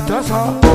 That's all.